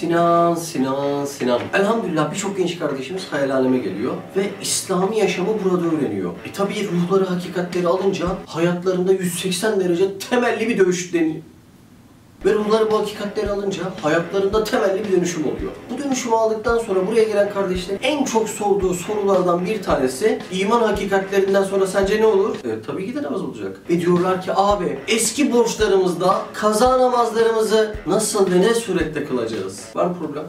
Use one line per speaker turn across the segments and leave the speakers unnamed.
Sinan, Sinan, Sinan. Elhamdülillah birçok genç kardeşimiz hayalhaneme geliyor ve İslami yaşamı burada öğreniyor. E tabi ruhları, hakikatleri alınca hayatlarında 180 derece temelli bir deniyor. Ve ruhları bu hakikatleri alınca hayatlarında temelli bir dönüşüm oluyor. Bu dönüşümü aldıktan sonra buraya gelen kardeşlerin en çok sorduğu sorulardan bir tanesi iman hakikatlerinden sonra sence ne olur? Evet tabii ki de namaz olacak. Ve diyorlar ki abi eski borçlarımızda kaza namazlarımızı nasıl ve ne surette kılacağız? Var mı problem?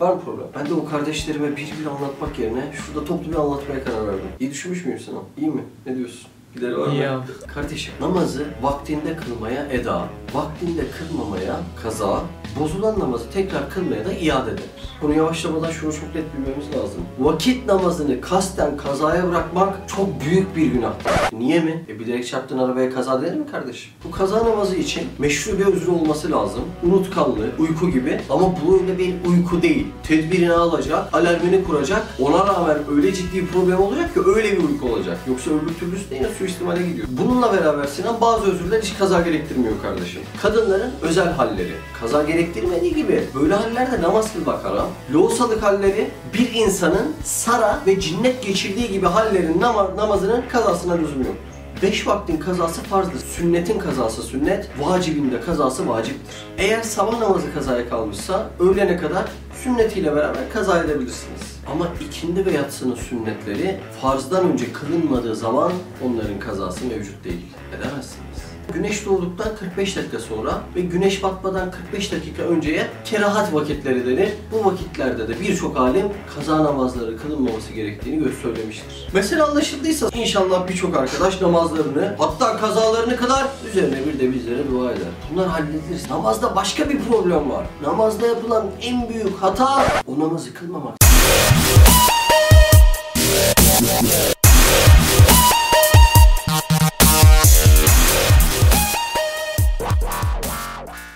Var mı problem? Ben de o kardeşlerime bir bir anlatmak yerine şurada toplu bir anlatmaya karar verdim. İyi düşünmüş müyüm Sinan? İyi mi? Ne diyorsun? Gider
abi.
Kardeşim namazı vaktinde kılmaya eda, vaktinde kılmamaya kaza, bozulan namazı tekrar kılmaya da iade denir. Bunu yavaşlamadan şunu çok net bilmemiz lazım. Vakit namazını kasten kazaya bırakmak çok büyük bir günahtır. Niye mi? E bilerek çarptığın arabaya kaza denir mi kardeşim? Bu kaza namazı için meşru bir özrü olması lazım. Unutkanlığı, uyku gibi ama bu öyle bir uyku değil. Tedbirini alacak, alarmını kuracak. Ona rağmen öyle ciddi bir problem olacak ki öyle bir uyku olacak. Yoksa öbür türlüsü de yine suistimale gidiyor. Bununla beraber Sinan bazı özürler hiç kaza gerektirmiyor kardeşim. Kadınların özel halleri. Kaza gerektirmediği gibi böyle hallerde namaz kılmak haram. Loğusalık halleri bir insanın sara ve cinnet geçirdiği gibi hallerin nama- namazının kazasına lüzum yoktur. Beş vaktin kazası farzdır. Sünnetin kazası sünnet, vacibin de kazası vaciptir. Eğer sabah namazı kazaya kalmışsa öğlene kadar sünnetiyle beraber kaza edebilirsiniz. Ama ikindi ve yatsının sünnetleri farzdan önce kılınmadığı zaman onların kazası mevcut değil. Edemezsiniz. Güneş doğduktan 45 dakika sonra ve güneş batmadan 45 dakika önceye kerahat vakitleri denir. Bu vakitlerde de birçok alim kaza namazları kılınmaması gerektiğini söylemiştir. Mesela anlaşıldıysa inşallah birçok arkadaş namazlarını hatta kazalarını kadar üzerine bir de bizlere dua eder. Bunlar halledilir. Namazda başka bir problem var. Namazda yapılan en büyük hata o namazı kılmamak. Yeah.